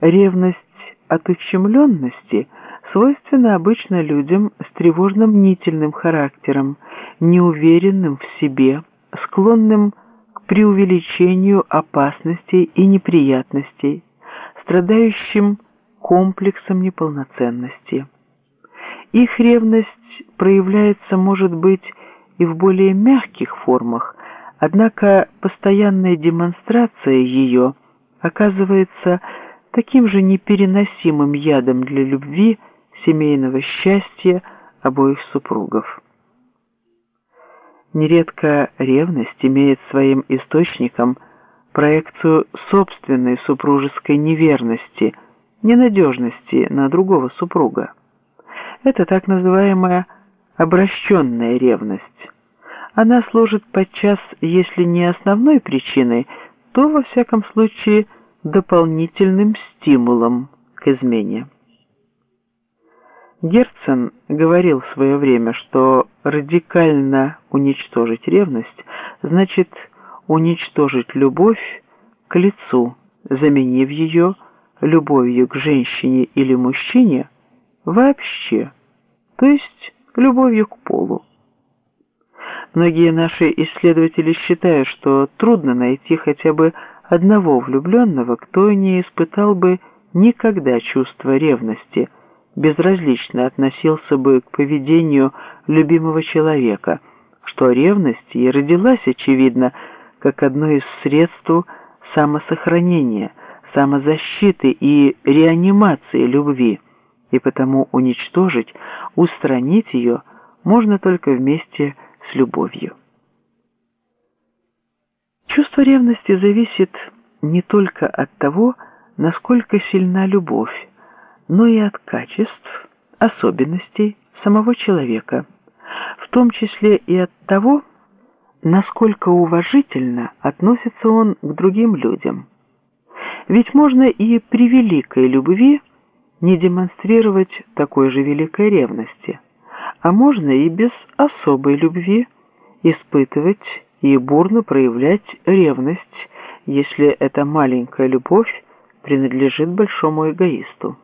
Ревность от ущемленности свойственна обычно людям с тревожно-мнительным характером, неуверенным в себе, склонным к преувеличению опасностей и неприятностей, страдающим комплексом неполноценности. Их ревность проявляется, может быть, и в более мягких формах, однако постоянная демонстрация ее оказывается таким же непереносимым ядом для любви, семейного счастья обоих супругов. Нередко ревность имеет своим источником проекцию собственной супружеской неверности, ненадежности на другого супруга. Это так называемая обращенная ревность. Она служит подчас, если не основной причиной, то, во всяком случае, дополнительным стимулом к измене. Герцен говорил в свое время, что радикально уничтожить ревность значит уничтожить любовь к лицу, заменив ее любовью к женщине или мужчине вообще, то есть любовью к полу. Многие наши исследователи считают, что трудно найти хотя бы одного влюбленного, кто не испытал бы никогда чувства ревности, безразлично относился бы к поведению любимого человека, что ревность и родилась, очевидно, как одно из средств самосохранения, самозащиты и реанимации любви, и потому уничтожить, устранить ее можно только вместе с любовью. Чувство ревности зависит не только от того, насколько сильна любовь, но и от качеств, особенностей самого человека, в том числе и от того, насколько уважительно относится он к другим людям. Ведь можно и при великой любви не демонстрировать такой же великой ревности, а можно и без особой любви испытывать и бурно проявлять ревность, если эта маленькая любовь принадлежит большому эгоисту.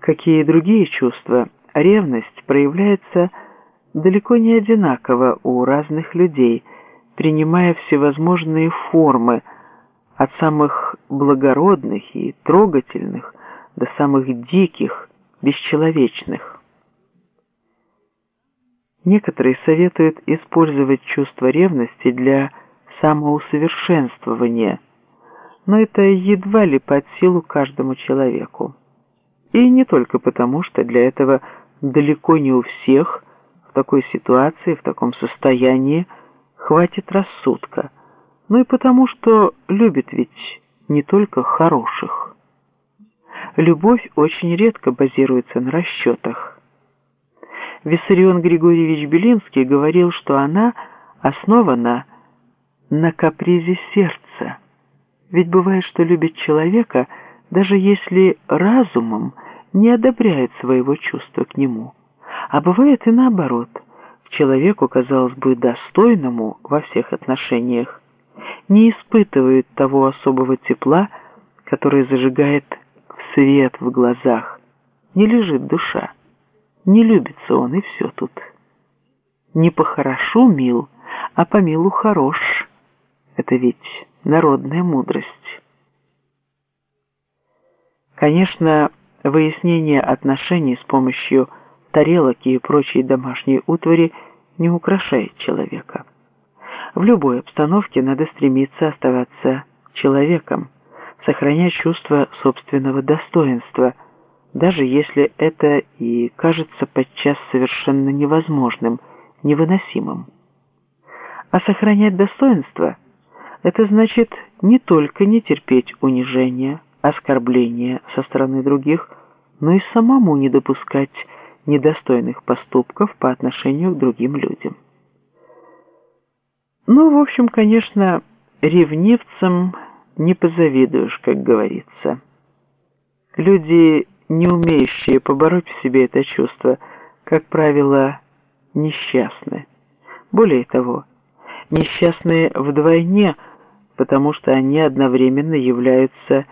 Какие другие чувства, ревность проявляется далеко не одинаково у разных людей, принимая всевозможные формы, от самых благородных и трогательных до самых диких, бесчеловечных. Некоторые советуют использовать чувство ревности для самоусовершенствования, но это едва ли под силу каждому человеку. И не только потому, что для этого далеко не у всех в такой ситуации, в таком состоянии хватит рассудка, но и потому, что любит ведь не только хороших. Любовь очень редко базируется на расчетах. Виссарион Григорьевич Белинский говорил, что она основана на капризе сердца. Ведь бывает, что любит человека, даже если разумом не одобряет своего чувства к нему. А бывает и наоборот. К человеку, казалось бы, достойному во всех отношениях, не испытывает того особого тепла, который зажигает свет в глазах, не лежит душа. Не любится он, и все тут. Не по-хорошу мил, а по милу хорош. Это ведь народная мудрость. Конечно, выяснение отношений с помощью тарелок и прочей домашней утвари не украшает человека. В любой обстановке надо стремиться оставаться человеком, сохранять чувство собственного достоинства – даже если это и кажется подчас совершенно невозможным, невыносимым. А сохранять достоинство – это значит не только не терпеть унижения, оскорбления со стороны других, но и самому не допускать недостойных поступков по отношению к другим людям. Ну, в общем, конечно, ревнивцам не позавидуешь, как говорится. Люди не умеющие побороть в себе это чувство, как правило, несчастны. Более того, несчастные вдвойне, потому что они одновременно являются